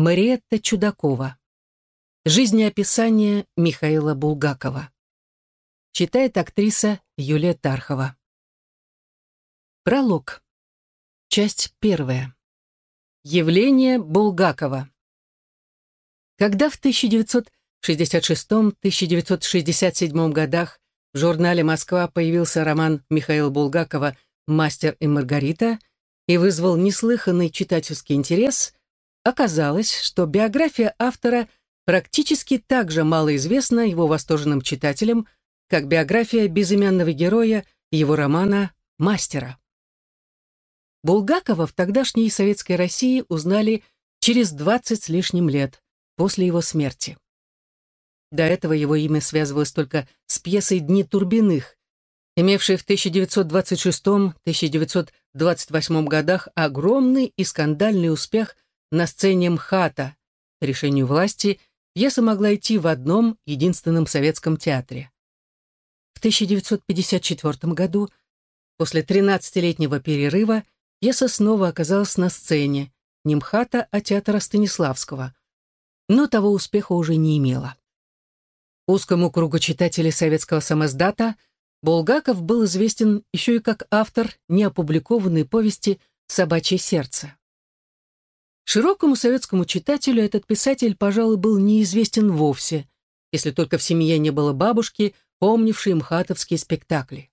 Мариетта Чудакова. Жизнеописание Михаила Булгакова. Читает актриса Юлия Тархова. Пролог. Часть первая. Явление Булгакова. Когда в 1966-1967 годах в журнале «Москва» появился роман Михаила Булгакова «Мастер и Маргарита» и вызвал неслыханный читательский интерес, оказалось, что биография автора практически так же малоизвестна его восторженным читателям, как биография безымянного героя его романа «Мастера». Булгакова в тогдашней советской России узнали через 20 с лишним лет после его смерти. До этого его имя связывалось только с пьесой «Дни Турбиных», имевшей в 1926-1928 годах огромный и скандальный успех на сцене МХАТа. По решению власти пьеса могла идти в одном единственном советском театре. В 1954 году, после 13-летнего перерыва, пьеса снова оказалась на сцене, не МХАТа, а театра Станиславского. Но того успеха уже не имела. Узкому кругу читателей советского самоздата Булгаков был известен еще и как автор неопубликованной повести «Собачье сердце». Широкому советскому читателю этот писатель, пожалуй, был неизвестен вовсе, если только в семье не было бабушки, помнившей мхатовские спектакли.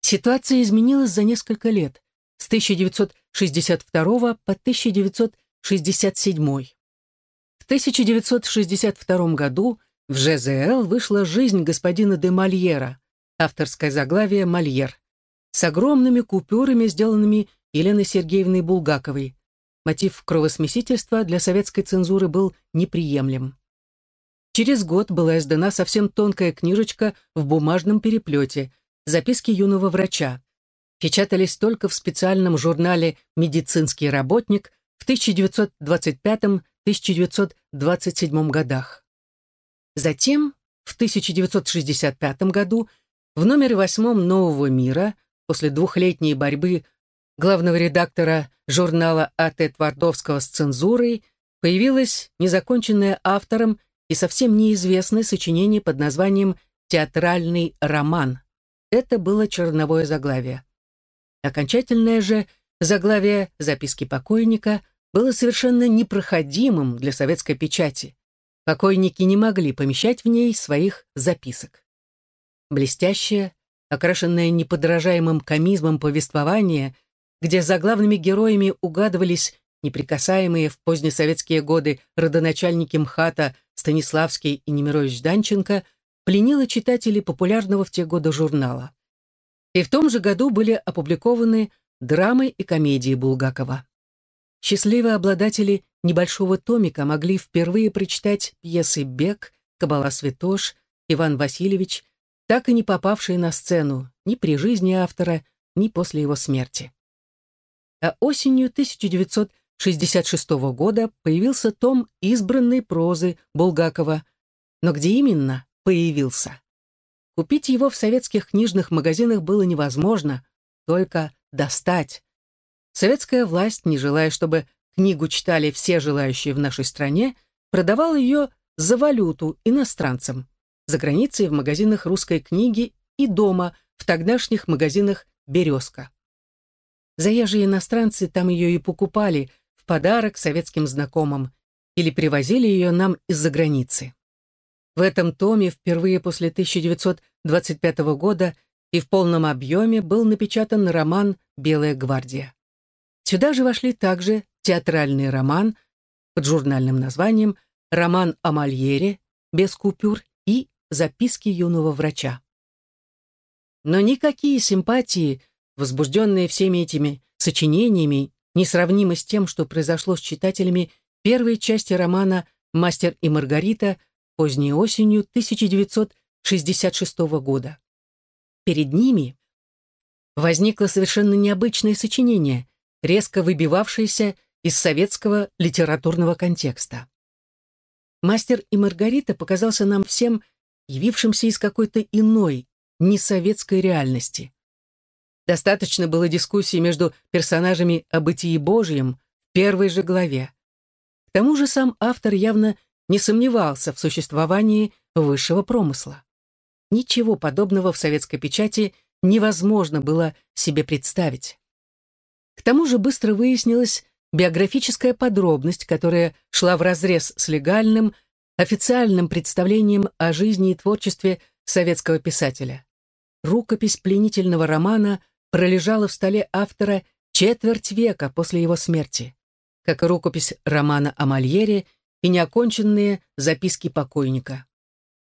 Ситуация изменилась за несколько лет, с 1962 по 1967. В 1962 году в ЖЗЛ вышла «Жизнь господина де Мольера», авторское заглавие «Мольер», с огромными купюрами, сделанными Еленой Сергеевной Булгаковой. Мотив кровосмесительства для советской цензуры был неприемлем. Через год была издана совсем тонкая книжечка в бумажном переплете «Записки юного врача». Печатались только в специальном журнале «Медицинский работник» в 1925-1927 годах. Затем, в 1965 году, в номере восьмом «Нового мира», после двухлетней борьбы главного редактора журнала А.Т. Твардовского с цензурой, появилось незаконченное автором и совсем неизвестное сочинение под названием «Театральный роман». Это было черновое заглавие. Окончательное же заглавие «Записки покойника» было совершенно непроходимым для советской печати покойники не могли помещать в ней своих записок. Блестящее, окрашенное неподражаемым комизмом повествование, где за главными героями угадывались неприкасаемые в позднесоветские годы родоначальники МХАТа Станиславский и Немирович Данченко, пленило читателей популярного в те годы журнала. И в том же году были опубликованы драмы и комедии Булгакова. Счастливые обладатели небольшого томика могли впервые прочитать пьесы «Бег», «Кабала Святош», «Иван Васильевич», так и не попавшие на сцену ни при жизни автора, ни после его смерти. А осенью 1966 года появился том избранной прозы Булгакова. Но где именно появился? Купить его в советских книжных магазинах было невозможно, только достать. Советская власть, не желая, чтобы книгу читали все желающие в нашей стране, продавала ее за валюту иностранцам, за границей в магазинах русской книги и дома в тогдашних магазинах «Березка». Заезжие иностранцы там ее и покупали в подарок советским знакомым или привозили ее нам из-за границы. В этом томе впервые после 1925 года и в полном объеме был напечатан роман «Белая гвардия». Сюда же вошли также театральный роман под журнальным названием «Роман о Мольере» без купюр и «Записки юного врача». Но никакие симпатии, возбужденные всеми этими сочинениями, несравнимы с тем, что произошло с читателями первой части романа «Мастер и Маргарита» поздней осенью 1966 года. Перед ними возникло совершенно необычное сочинение, резко выбивавшееся из советского литературного контекста. «Мастер и Маргарита» показался нам всем явившимся из какой-то иной, несоветской реальности. Достаточно было дискуссии между персонажами о бытии Божьем в первой же главе. К тому же сам автор явно не сомневался в существовании высшего промысла. Ничего подобного в советской печати невозможно было себе представить. К тому же быстро выяснилась биографическая подробность, которая шла вразрез с легальным, официальным представлением о жизни и творчестве советского писателя. Рукопись пленительного романа пролежала в столе автора четверть века после его смерти, как и рукопись романа о Мольере и неоконченные записки покойника.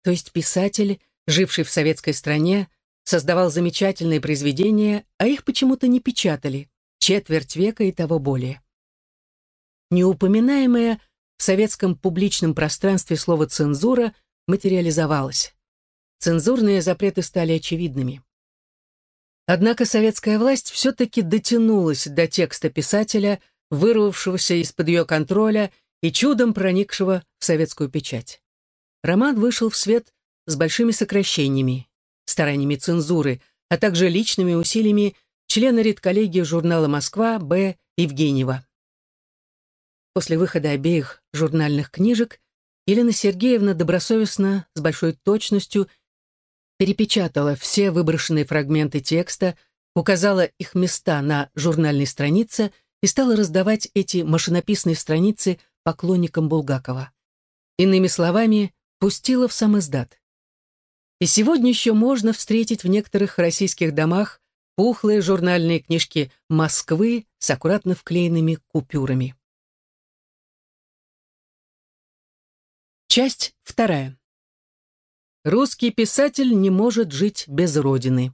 То есть писатель, живший в советской стране, создавал замечательные произведения, а их почему-то не печатали, четверть века и того более. Неупоминаемое в советском публичном пространстве слово «цензура» материализовалось. Цензурные запреты стали очевидными. Однако советская власть все-таки дотянулась до текста писателя, вырвавшегося из-под ее контроля и чудом проникшего в советскую печать. Роман вышел в свет с большими сокращениями, стараниями цензуры, а также личными усилиями члена редколлегии журнала «Москва» Б. Евгеньева. После выхода обеих журнальных книжек Елена Сергеевна добросовестно, с большой точностью перепечатала все выброшенные фрагменты текста, указала их места на журнальной странице и стала раздавать эти машинописные страницы поклонникам Булгакова. Иными словами, пустила в сам издат. И сегодня еще можно встретить в некоторых российских домах пухлые журнальные книжки Москвы с аккуратно вклеенными купюрами. Часть вторая. Русский писатель не может жить без родины.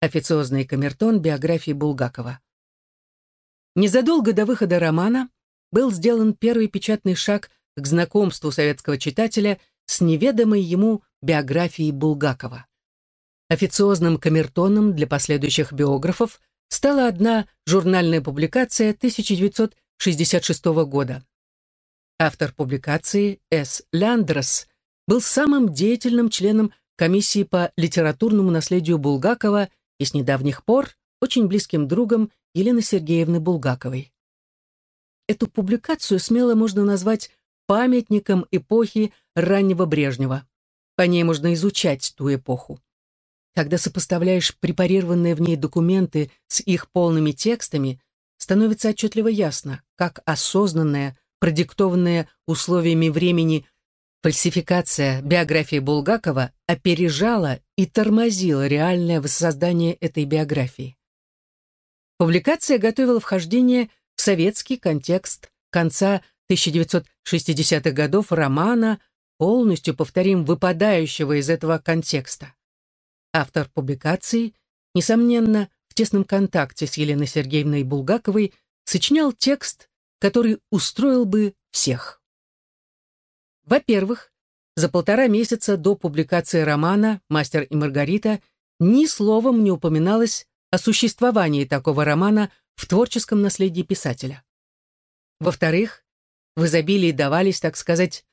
Официозный камертон биографии Булгакова. Незадолго до выхода романа был сделан первый печатный шаг к знакомству советского читателя с неведомой ему биографией Булгакова. Официозным камертоном для последующих биографов стала одна журнальная публикация 1966 года. Автор публикации С. Ляндрос был самым деятельным членом комиссии по литературному наследию Булгакова и с недавних пор очень близким другом Елены Сергеевны Булгаковой. Эту публикацию смело можно назвать памятником эпохи раннего Брежнева. По ней можно изучать ту эпоху. Когда сопоставляешь препарированные в ней документы с их полными текстами, становится отчетливо ясно, как осознанная, продиктованная условиями времени Фальсификация биографии Булгакова опережала и тормозила реальное воссоздание этой биографии. Публикация готовила вхождение в советский контекст конца 1960-х годов романа, полностью, повторим, выпадающего из этого контекста. Автор публикации, несомненно, в тесном контакте с Еленой Сергеевной Булгаковой, сочинял текст, который устроил бы всех. Во-первых, за полтора месяца до публикации романа «Мастер и Маргарита» ни словом не упоминалось о существовании такого романа в творческом наследии писателя. Во-вторых, в изобилии давались, так сказать,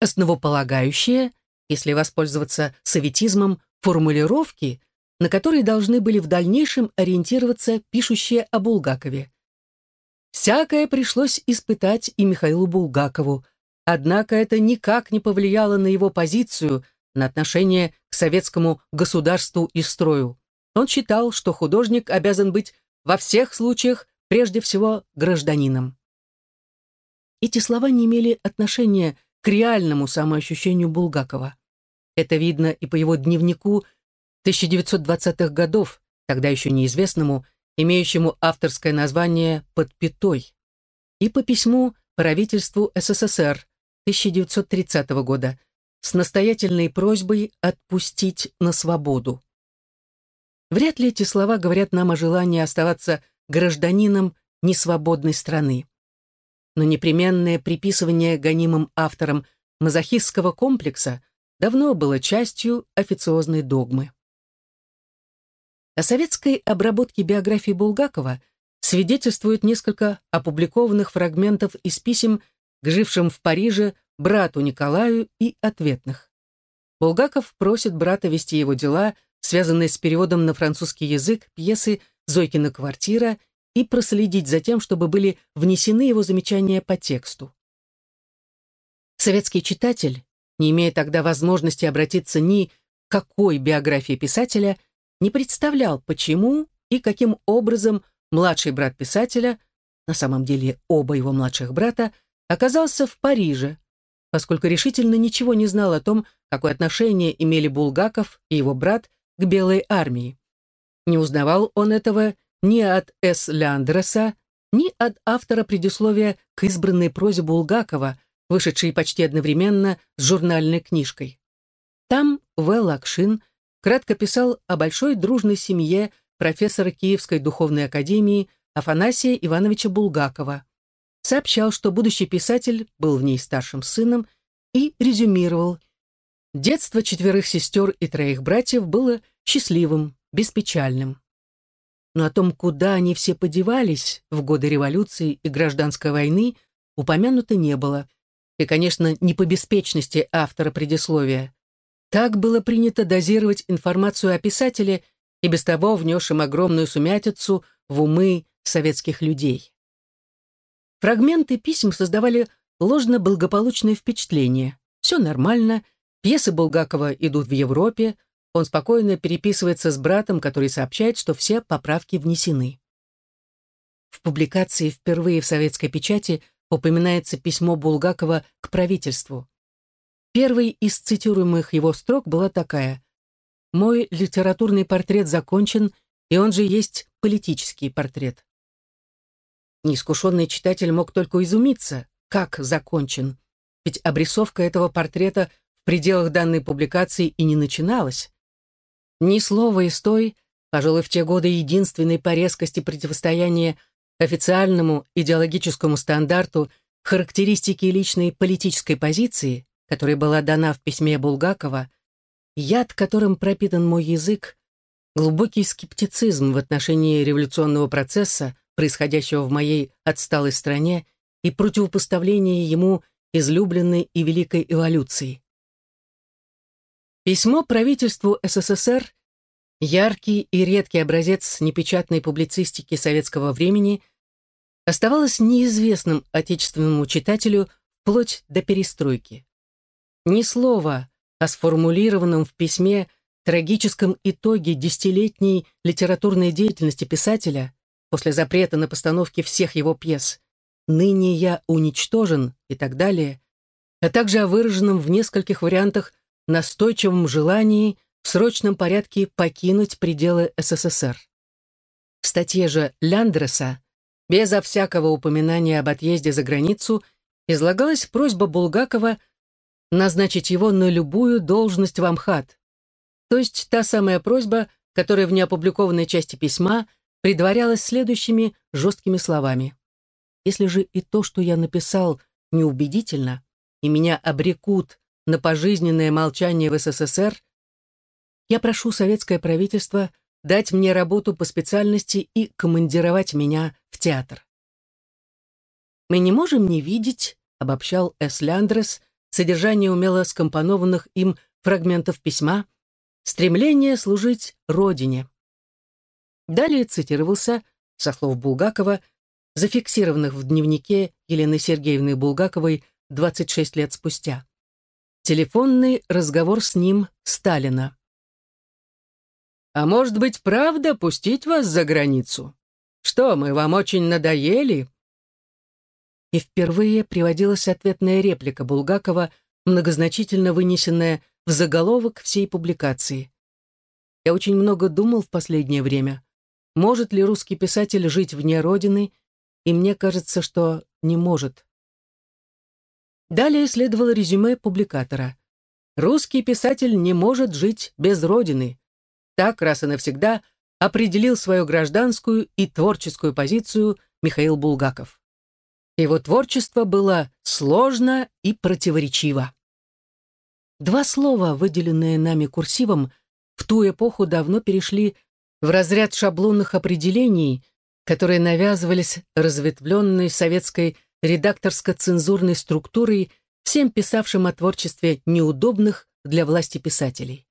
основополагающие, если воспользоваться советизмом, формулировки, на которые должны были в дальнейшем ориентироваться пишущие о Булгакове. Всякое пришлось испытать и Михаилу Булгакову – Однако это никак не повлияло на его позицию, на отношение к советскому государству и строю. Он считал, что художник обязан быть во всех случаях прежде всего гражданином. Эти слова не имели отношения к реальному самоощущению Булгакова. Это видно и по его дневнику 1920-х годов, тогда еще неизвестному, имеющему авторское название «Под пятой», и по письму правительству СССР 1930 года с настоятельной просьбой отпустить на свободу. Вряд ли эти слова говорят нам о желании оставаться гражданином несвободной страны. Но непременное приписывание гонимым авторам мазохистского комплекса давно было частью официозной догмы. О советской обработке биографии Булгакова свидетельствует несколько опубликованных фрагментов из писем к жившим в Париже брату Николаю и ответных. Булгаков просит брата вести его дела, связанные с переводом на французский язык пьесы «Зойкина квартира» и проследить за тем, чтобы были внесены его замечания по тексту. Советский читатель, не имея тогда возможности обратиться ни к какой биографии писателя, не представлял, почему и каким образом младший брат писателя, на самом деле оба его младших брата, оказался в Париже, поскольку решительно ничего не знал о том, какое отношение имели Булгаков и его брат к Белой армии. Не узнавал он этого ни от С. Ляндреса, ни от автора предисловия к избранной прозе Булгакова, вышедшей почти одновременно с журнальной книжкой. Там В. Лакшин кратко писал о большой дружной семье профессора Киевской духовной академии Афанасия Ивановича Булгакова, сообщал, что будущий писатель был в ней старшим сыном и резюмировал. Детство четверых сестер и троих братьев было счастливым, беспечальным. Но о том, куда они все подевались в годы революции и гражданской войны, упомянуто не было. И, конечно, не по беспечности автора предисловия. Так было принято дозировать информацию о писателе и без того внесшем огромную сумятицу в умы советских людей. Фрагменты писем создавали ложно-благополучное впечатление. Все нормально, пьесы Булгакова идут в Европе, он спокойно переписывается с братом, который сообщает, что все поправки внесены. В публикации впервые в советской печати упоминается письмо Булгакова к правительству. Первый из цитируемых его строк была такая «Мой литературный портрет закончен, и он же есть политический портрет». Неискушенный читатель мог только изумиться, как закончен, ведь обрисовка этого портрета в пределах данной публикации и не начиналась. Ни слова из той, пожалуй, в те годы единственной по резкости противостояния официальному идеологическому стандарту характеристики личной политической позиции, которая была дана в письме Булгакова, яд, которым пропитан мой язык, глубокий скептицизм в отношении революционного процесса, происходящего в моей отсталой стране, и противопоставление ему излюбленной и великой эволюции. Письмо правительству СССР – яркий и редкий образец непечатной публицистики советского времени – оставалось неизвестным отечественному читателю вплоть до перестройки. Ни слова о сформулированном в письме трагическом итоге десятилетней литературной деятельности писателя после запрета на постановки всех его пьес «Ныне я уничтожен» и так далее, а также о выраженном в нескольких вариантах настойчивом желании в срочном порядке покинуть пределы СССР. В статье же Ляндреса, безо всякого упоминания об отъезде за границу, излагалась просьба Булгакова назначить его на любую должность в Амхат, то есть та самая просьба, которая в неопубликованной части письма предварялась следующими жесткими словами. Если же и то, что я написал, неубедительно, и меня обрекут на пожизненное молчание в СССР, я прошу советское правительство дать мне работу по специальности и командировать меня в театр. «Мы не можем не видеть», — обобщал Эс Ляндрес, содержание умело скомпонованных им фрагментов письма, стремление служить Родине. Далее цитировался, со слов Булгакова, зафиксированных в дневнике Елены Сергеевны Булгаковой 26 лет спустя. Телефонный разговор с ним Сталина. «А может быть, правда пустить вас за границу? Что, мы вам очень надоели?» И впервые приводилась ответная реплика Булгакова, многозначительно вынесенная в заголовок всей публикации. Я очень много думал в последнее время, может ли русский писатель жить вне Родины, и мне кажется, что не может. Далее следовало резюме публикатора. «Русский писатель не может жить без Родины». Так раз и навсегда определил свою гражданскую и творческую позицию Михаил Булгаков. Его творчество было сложно и противоречиво. Два слова, выделенные нами курсивом, в ту эпоху давно перешли в разряд шаблонных определений, которые навязывались разветвленной советской редакторско-цензурной структурой всем писавшим о творчестве неудобных для власти писателей.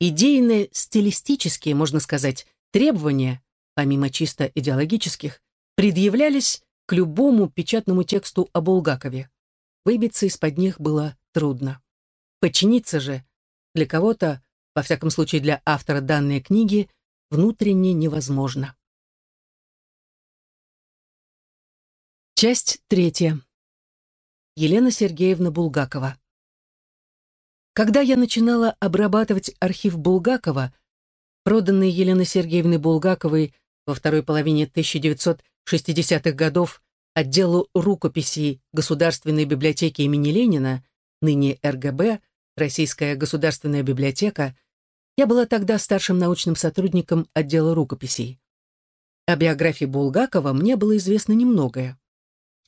Идейные, стилистические, можно сказать, требования, помимо чисто идеологических, предъявлялись к любому печатному тексту о Булгакове. выбиться из-под них было трудно. Подчиниться же для кого-то, во всяком случае для автора данной книги, внутренне невозможно. Часть третья. Елена Сергеевна Булгакова. Когда я начинала обрабатывать архив Булгакова, проданный Еленой Сергеевной Булгаковой во второй половине 1960-х годов отделу рукописей Государственной библиотеки имени Ленина, ныне РГБ, Российская государственная библиотека, я была тогда старшим научным сотрудником отдела рукописей. О биографии Булгакова мне было известно немногое.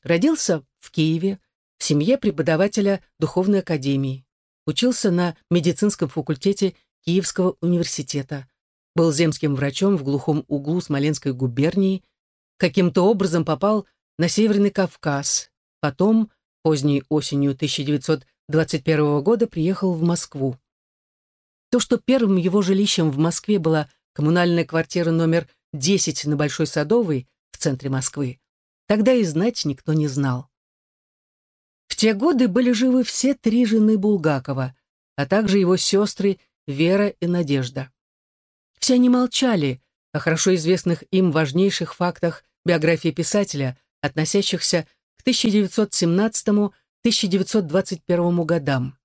Родился в Киеве, в семье преподавателя Духовной академии. Учился на медицинском факультете Киевского университета. Был земским врачом в глухом углу Смоленской губернии. Каким-то образом попал на Северный Кавказ. Потом, поздней осенью 1921 года, приехал в Москву. То, что первым его жилищем в Москве была коммунальная квартира номер 10 на Большой Садовой в центре Москвы, тогда и знать никто не знал. В те годы были живы все три жены Булгакова, а также его сестры Вера и Надежда. Все они молчали о хорошо известных им важнейших фактах биографии писателя, относящихся к 1917-1921 годам.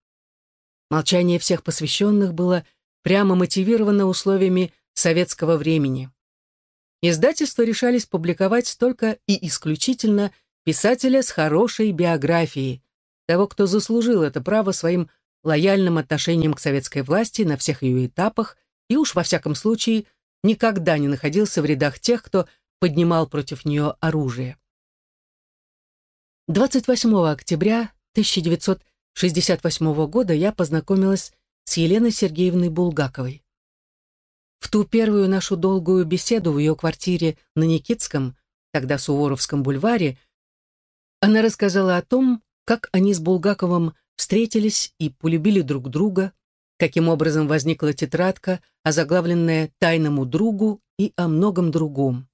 Молчание всех посвященных было прямо мотивировано условиями советского времени. Издательства решались публиковать только и исключительно писателя с хорошей биографией, того, кто заслужил это право своим лояльным отношением к советской власти на всех ее этапах и уж во всяком случае никогда не находился в рядах тех, кто поднимал против нее оружие. 28 октября 1968 года я познакомилась с Еленой Сергеевной Булгаковой. В ту первую нашу долгую беседу в ее квартире на Никитском, тогда Суворовском бульваре, она рассказала о том, как они с Булгаковым встретились и полюбили друг друга, каким образом возникла тетрадка, озаглавленная «Тайному другу» и о многом другом.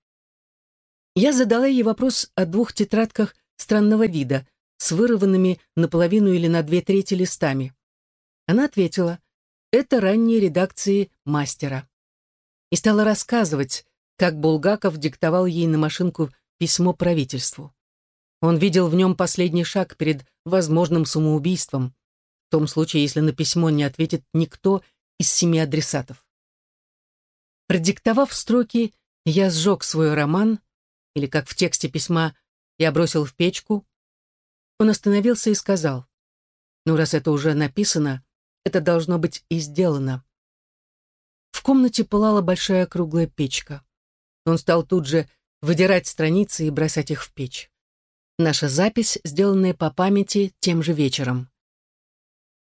Я задала ей вопрос о двух тетрадках странного вида, с вырванными наполовину или на две трети листами. Она ответила, это ранние редакции мастера. И стала рассказывать, как Булгаков диктовал ей на машинку письмо правительству. Он видел в нем последний шаг перед возможным самоубийством, в том случае, если на письмо не ответит никто из семи адресатов. Продиктовав строки «Я сжег свой роман», или, как в тексте письма, «Я бросил в печку», он остановился и сказал, «Ну, раз это уже написано, это должно быть и сделано». В комнате пылала большая круглая печка. Он стал тут же выдирать страницы и бросать их в печь. Наша запись, сделанная по памяти тем же вечером.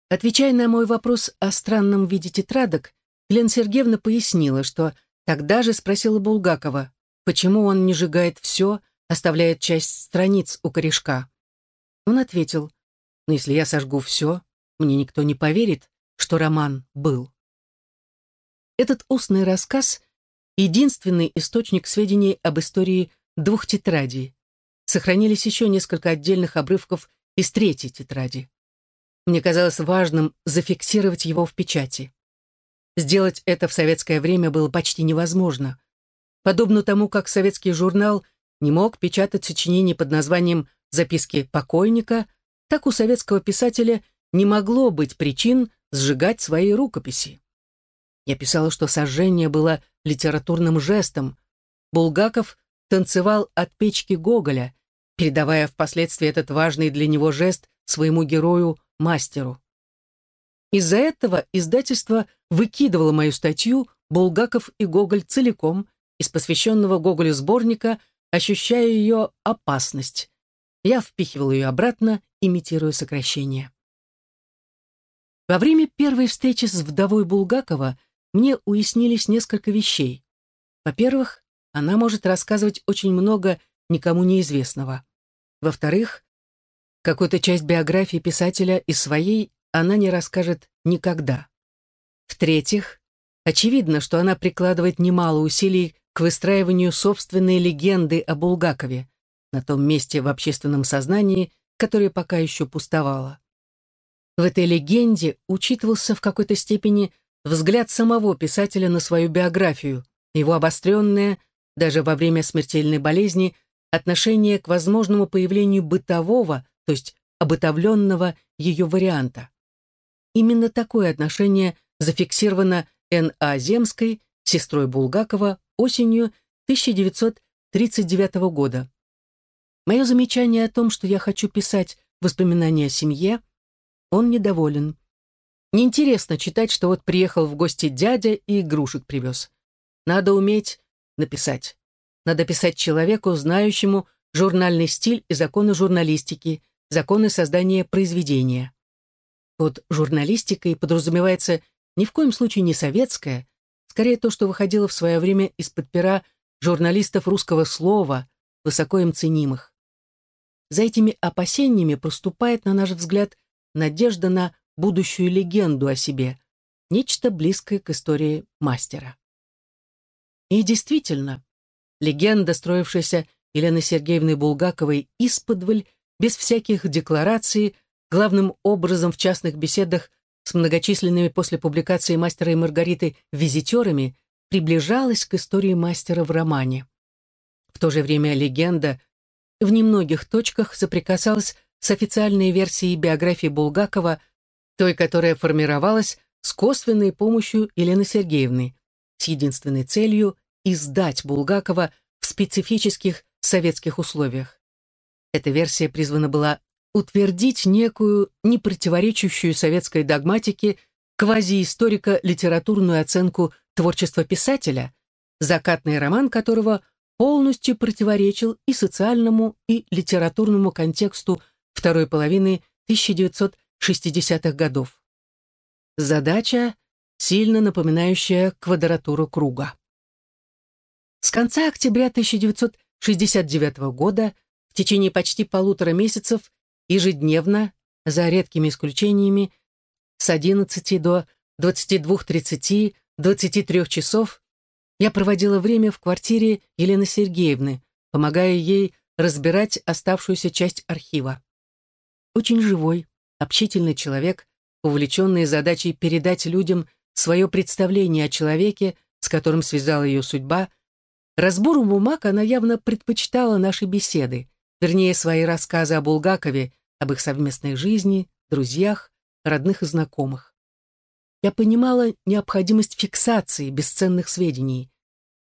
Отвечая на мой вопрос о странном виде тетрадок, Елена Сергеевна пояснила, что тогда же спросила Булгакова, почему он не сжигает все, оставляет часть страниц у корешка. Он ответил, «Но «Ну, если я сожгу все, мне никто не поверит, что роман был». Этот устный рассказ — единственный источник сведений об истории двух тетрадей, сохранились еще несколько отдельных обрывков из третьей тетради. Мне казалось важным зафиксировать его в печати. Сделать это в советское время было почти невозможно. Подобно тому, как советский журнал не мог печатать сочинение под названием «Записки покойника», так у советского писателя не могло быть причин сжигать свои рукописи. Я писала, что сожжение было литературным жестом. Булгаков танцевал от печки Гоголя, передавая впоследствии этот важный для него жест своему герою-мастеру. Из-за этого издательство выкидывало мою статью «Булгаков и Гоголь целиком» из посвященного Гоголю сборника, ощущая ее опасность. Я впихивал ее обратно, имитируя сокращение. Во время первой встречи с вдовой Булгакова мне уяснились несколько вещей. Во-первых, она может рассказывать очень много никому неизвестного. Во-вторых, какую-то часть биографии писателя из своей она не расскажет никогда. В-третьих, очевидно, что она прикладывает немало усилий к выстраиванию собственной легенды о Булгакове на том месте в общественном сознании, которая пока еще пустовала. В этой легенде учитывался в какой-то степени взгляд самого писателя на свою биографию, его обостренное, даже во время смертельной болезни, отношение к возможному появлению бытового, то есть обытовленного ее варианта. Именно такое отношение зафиксировано Н.А. Земской, сестрой Булгакова, осенью 1939 года. Мое замечание о том, что я хочу писать воспоминания о семье, он недоволен. Неинтересно читать, что вот приехал в гости дядя и игрушек привез. Надо уметь написать. Надо писать человеку, знающему журнальный стиль и законы журналистики, законы создания произведения. Под журналистикой подразумевается ни в коем случае не советская, скорее то, что выходило в свое время из-под пера журналистов русского слова, высоко им ценимых. За этими опасениями проступает, на наш взгляд, надежда на будущую легенду о себе, нечто близкое к истории мастера. И действительно, легенда, строившаяся Еленой Сергеевной Булгаковой исподволь, без всяких деклараций, главным образом в частных беседах с многочисленными после публикации «Мастера и Маргариты» визитерами, приближалась к истории мастера в романе. В то же время легенда в немногих точках соприкасалась с официальной версией биографии Булгакова, той, которая формировалась с косвенной помощью Елены Сергеевны, с единственной целью издать Булгакова в специфических советских условиях. Эта версия призвана была утвердить некую, не противоречащую советской догматике, квазиисторико-литературную оценку творчества писателя, закатный роман которого полностью противоречил и социальному, и литературному контексту второй половины 1960-х годов. Задача, сильно напоминающая квадратуру круга. С конца октября 1969 года в течение почти полутора месяцев ежедневно, за редкими исключениями, с 11 до 22.30-23 часов я проводила время в квартире Елены Сергеевны, помогая ей разбирать оставшуюся часть архива. Очень живой, общительный человек, увлеченный задачей передать людям свое представление о человеке, с которым связала ее судьба, разбору бумаг она явно предпочитала наши беседы, вернее, свои рассказы о Булгакове, об их совместной жизни, друзьях, родных и знакомых. Я понимала необходимость фиксации бесценных сведений.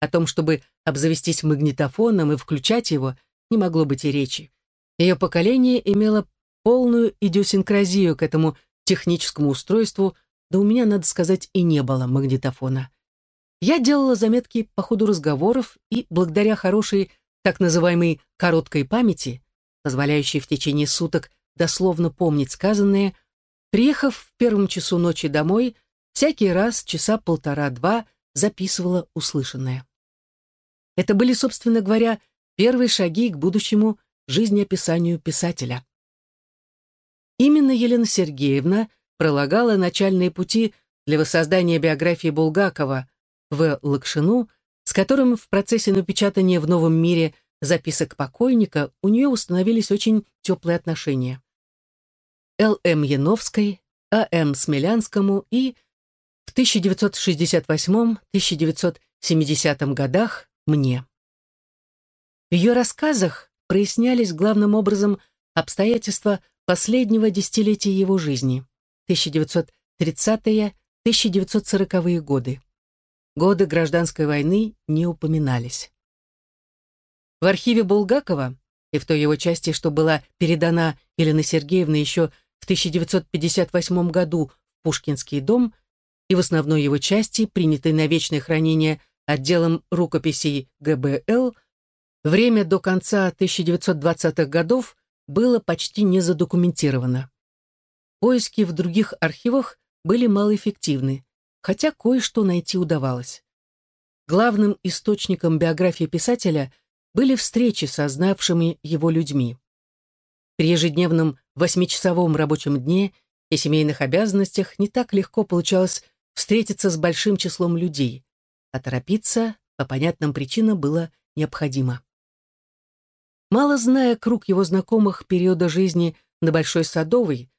О том, чтобы обзавестись магнитофоном и включать его, не могло быть и речи. Ее поколение имело полную идиосинкразию к этому техническому устройству, да у меня, надо сказать, и не было магнитофона. Я делала заметки по ходу разговоров и, благодаря хорошей так называемой короткой памяти, позволяющей в течение суток дословно помнить сказанное, приехав в первом часу ночи домой, всякий раз часа полтора-два записывала услышанное. Это были, собственно говоря, первые шаги к будущему жизнеописанию писателя. Именно Елена Сергеевна пролагала начальные пути для воссоздания биографии Булгакова в Лакшину, с которым в процессе напечатания в «Новом мире» записок покойника у нее установились очень теплые отношения. Л.М. Яновской, А.М. Смелянскому и в 1968-1970 годах мне. В ее рассказах прояснялись главным образом обстоятельства последнего десятилетия его жизни, 1930-1940-е годы. Годы гражданской войны не упоминались. В архиве Булгакова и в той его части, что была передана Еленой Сергеевной еще в 1958 году в Пушкинский дом, и в основной его части, принятой на вечное хранение отделом рукописей ГБЛ, время до конца 1920-х годов было почти не задокументировано. Поиски в других архивах были малоэффективны, хотя кое-что найти удавалось. Главным источником биографии писателя были встречи со знавшими его людьми. При ежедневном восьмичасовом рабочем дне и семейных обязанностях не так легко получалось встретиться с большим числом людей, а торопиться по понятным причинам было необходимо. Мало зная круг его знакомых периода жизни на Большой Садовой.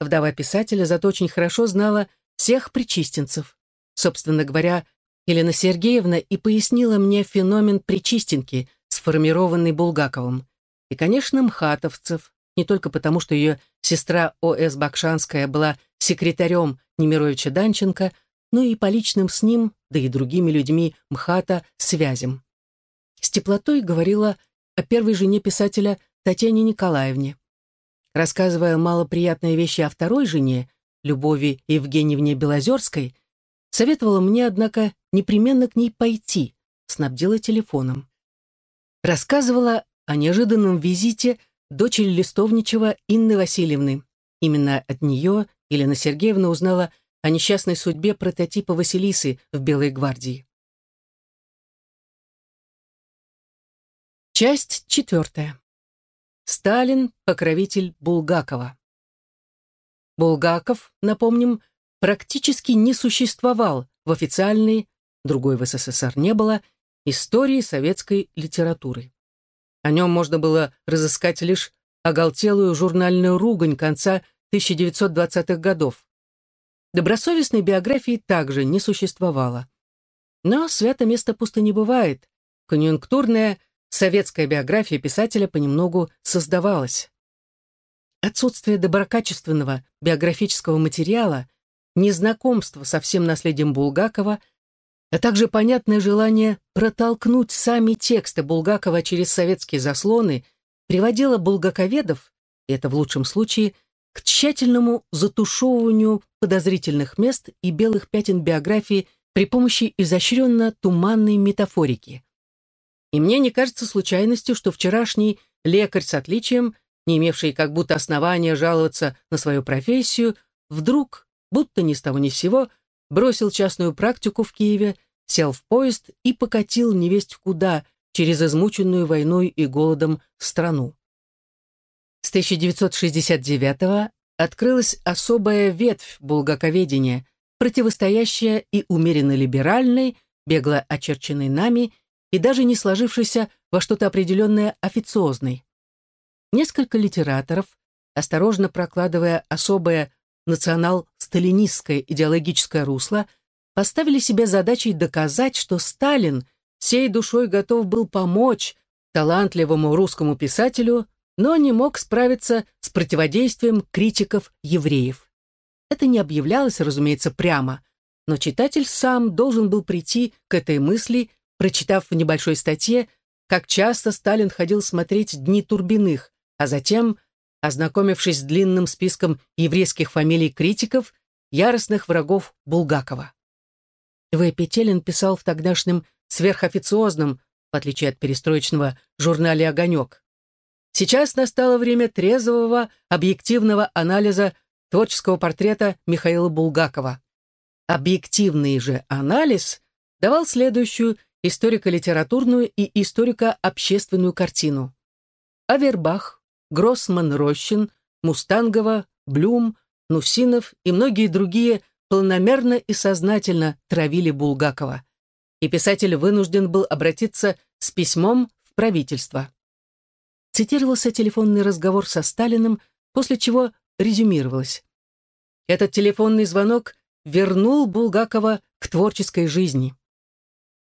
Вдова писателя зато очень хорошо знала всех причистенцев. Собственно говоря, Елена Сергеевна и пояснила мне феномен причистенки, сформированный Булгаковым. И, конечно, мхатовцев, не только потому, что ее сестра О.С. Бакшанская была секретарем Немировича Данченко, но и по личным с ним, да и другими людьми МХАТа, связям. С теплотой говорила о первой жене писателя Татьяне Николаевне. Рассказывая малоприятные вещи о второй жене, Любови Евгеньевне Белозерской, советовала мне, однако, непременно к ней пойти, снабдила телефоном. Рассказывала о неожиданном визите дочери Листовничева Инны Васильевны. Именно от нее Елена Сергеевна узнала о несчастной судьбе прототипа Василисы в Белой гвардии. Часть четвертая. Сталин – покровитель Булгакова. Булгаков, напомним, практически не существовал в официальной, другой в СССР не было, истории советской литературы. О нем можно было разыскать лишь оголтелую журнальную ругань конца 1920-х годов. Добросовестной биографии также не существовало. Но свято место пусто не бывает. Конъюнктурная советская биография писателя понемногу создавалась. Отсутствие доброкачественного биографического материала, незнакомство со всем наследием Булгакова – а также понятное желание протолкнуть сами тексты Булгакова через советские заслоны приводило булгаковедов, и это в лучшем случае, к тщательному затушевыванию подозрительных мест и белых пятен биографии при помощи изощренно-туманной метафорики. И мне не кажется случайностью, что вчерашний лекарь с отличием, не имевший как будто основания жаловаться на свою профессию, вдруг, будто ни с того ни с сего, бросил частную практику в Киеве, сел в поезд и покатил невесть куда через измученную войной и голодом страну. С 1969 открылась особая ветвь булгаковедения, противостоящая и умеренно либеральной, бегло очерченной нами и даже не сложившейся во что-то определенное официозной. Несколько литераторов, осторожно прокладывая особое национал-сталинистское идеологическое русло, поставили себе задачей доказать, что Сталин всей душой готов был помочь талантливому русскому писателю, но не мог справиться с противодействием критиков евреев. Это не объявлялось, разумеется, прямо, но читатель сам должен был прийти к этой мысли, прочитав в небольшой статье, как часто Сталин ходил смотреть «Дни Турбиных», а затем, ознакомившись с длинным списком еврейских фамилий критиков, яростных врагов Булгакова. В. Петелин писал в тогдашнем сверхофициозном, в отличие от перестроечного, журнале «Огонек». Сейчас настало время трезвого, объективного анализа творческого портрета Михаила Булгакова. Объективный же анализ давал следующую историко-литературную и историко-общественную картину. Авербах, Гроссман Рощин, Мустангова, Блюм, Нусинов и многие другие – планомерно и сознательно травили Булгакова, и писатель вынужден был обратиться с письмом в правительство. Цитировался телефонный разговор со Сталиным, после чего резюмировалось. Этот телефонный звонок вернул Булгакова к творческой жизни.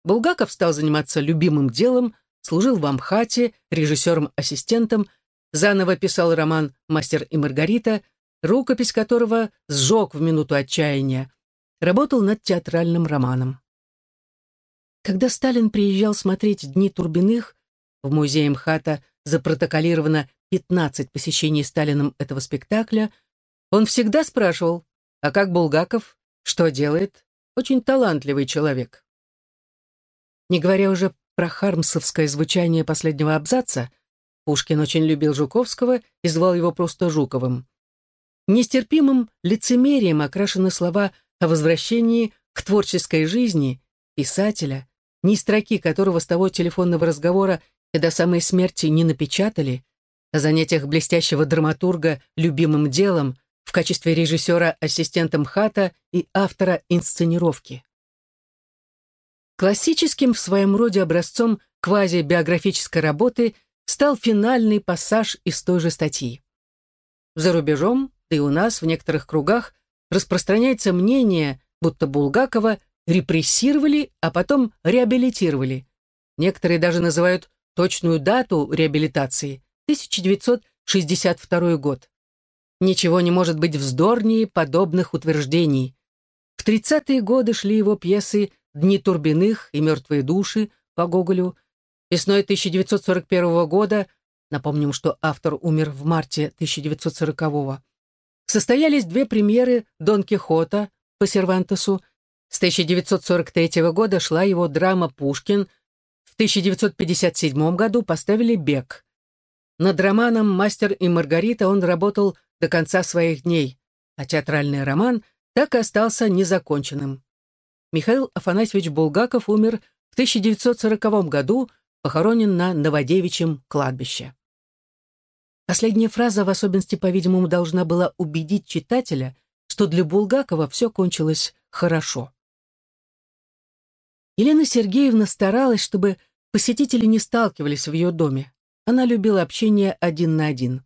Булгаков стал заниматься любимым делом, служил в Амхате, режиссером-ассистентом, заново писал роман «Мастер и Маргарита», рукопись которого сжег в минуту отчаяния, работал над театральным романом. Когда Сталин приезжал смотреть «Дни Турбиных», в музее МХАТа запротоколировано 15 посещений Сталином этого спектакля, он всегда спрашивал, а как Булгаков, что делает? Очень талантливый человек. Не говоря уже про хармсовское звучание последнего абзаца, Пушкин очень любил Жуковского и звал его просто Жуковым. Нестерпимым лицемерием окрашены слова о возвращении к творческой жизни писателя, ни строки которого с того телефонного разговора и до самой смерти не напечатали, о занятиях блестящего драматурга любимым делом в качестве режиссера ассистентом хата и автора инсценировки. Классическим в своем роде образцом квазибиографической работы стал финальный пассаж из той же статьи. За рубежом, да и у нас в некоторых кругах распространяется мнение, будто Булгакова репрессировали, а потом реабилитировали. Некоторые даже называют точную дату реабилитации – 1962 год. Ничего не может быть вздорнее подобных утверждений. В 30-е годы шли его пьесы «Дни Турбиных» и «Мертвые души» по Гоголю. Весной 1941 года, напомним, что автор умер в марте 1940-го, состоялись две премьеры «Дон Кихота» по Сервантесу. С 1943 года шла его драма «Пушкин», 1957 году поставили «Бег». Над романом «Мастер и Маргарита» он работал до конца своих дней, а театральный роман так и остался незаконченным. Михаил Афанасьевич Булгаков умер в 1940 году, похоронен на Новодевичьем кладбище. Последняя фраза, в особенности, по-видимому, должна была убедить читателя, что для Булгакова все кончилось хорошо. Елена Сергеевна старалась, чтобы посетители не сталкивались в ее доме. Она любила общение один на один.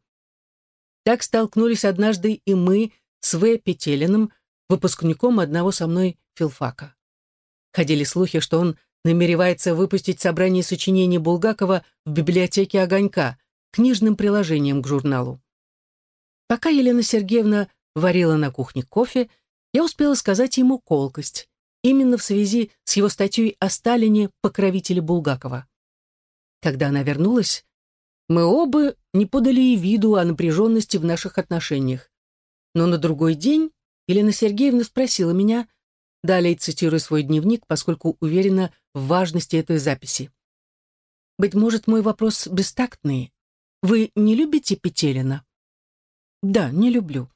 Так столкнулись однажды и мы с В. Петелиным, выпускником одного со мной филфака. Ходили слухи, что он намеревается выпустить собрание сочинений Булгакова в библиотеке «Огонька», книжным приложением к журналу. Пока Елена Сергеевна варила на кухне кофе, я успела сказать ему колкость, именно в связи с его статьей о Сталине покровителе Булгакова. Когда она вернулась, мы оба не подали виду о напряженности в наших отношениях. Но на другой день Елена Сергеевна спросила меня, далее цитируя свой дневник, поскольку уверена в важности этой записи. «Быть может, мой вопрос бестактный. Вы не любите Петелина?» «Да, не люблю.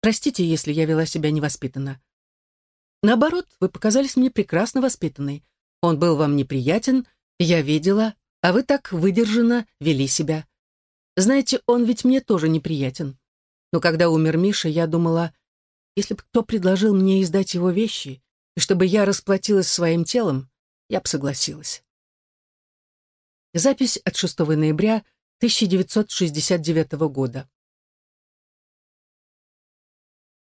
Простите, если я вела себя невоспитанно». «Наоборот, вы показались мне прекрасно воспитанной. Он был вам неприятен, я видела, а вы так выдержанно вели себя. Знаете, он ведь мне тоже неприятен. Но когда умер Миша, я думала, если бы кто предложил мне издать его вещи, и чтобы я расплатилась своим телом, я бы согласилась. Запись от 6 ноября 1969 года.